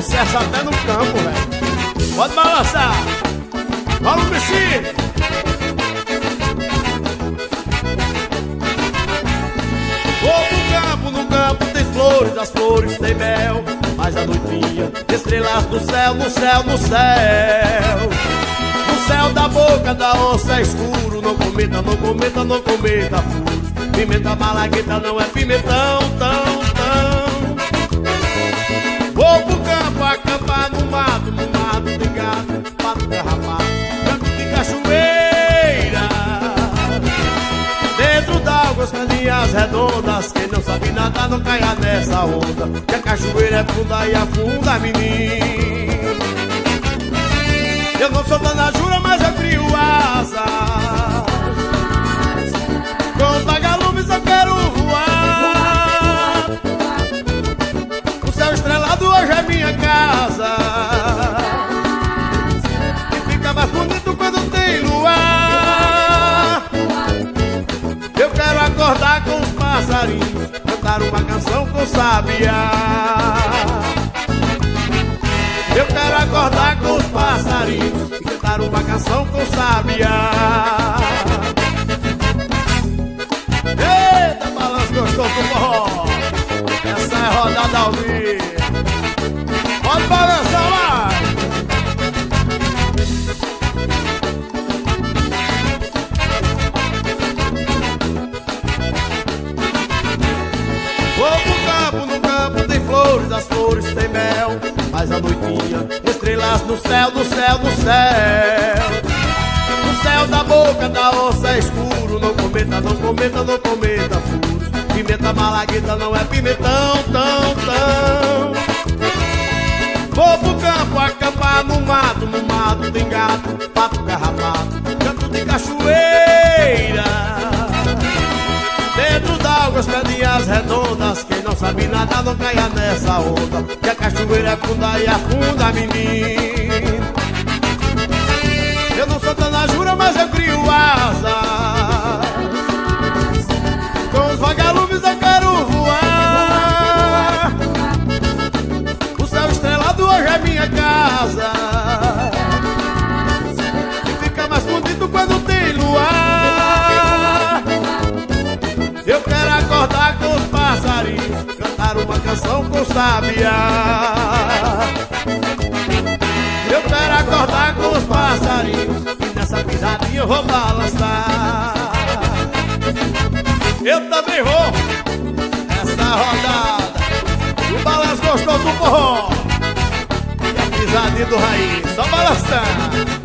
conversa até no campo, velho. Pode balançar. Vamos, bichinho. Vou pro campo, no campo tem flores, as flores tem mel. Mas a noitinha, estrelas no céu, no céu, no céu. No céu da boca da onça é escuro. Não cometa, não cometa, não cometa. Pimenta malagueta não é pimentão, tão, tão. Pato derrapado, canto de cachoeira. Dentro d'águas, caninhas redondas, quem não sabe nadar não caia nessa onda. Que a cachoeira é funda e afunda, menino. Eu não sou dona jura, mas acordar com os passarinhos, cantar uma canção com sabiá. Eu quero acordar com os passarinhos cantar uma canção com sabiá. Eita, balanço gostoso do. Essa é rodada ao vivo. As flores tem mel. Mas a noitinha, estrelas no céu, no céu, no céu. No céu da boca da onça é escuro. Não cometa, não cometa, não cometa furos. Pimenta malagueta não é pimentão, tão, tão. Quem não caia nessa onda Que a cachoeira é funda e afunda, menino. Eu não sou dona jura, mas eu crio asas Com os vagalumes eu quero voar. O céu estrelado hoje é minha casa. E fica mais bonito quando tem luar. Eu quero acordar com os canção com sabiá. Eu quero acordar com os passarinhos e nessa pisadinha eu vou balançar. Eu também vou essa rodada, o balanço gostoso do forró e a pisadinha do raiz, só balançar.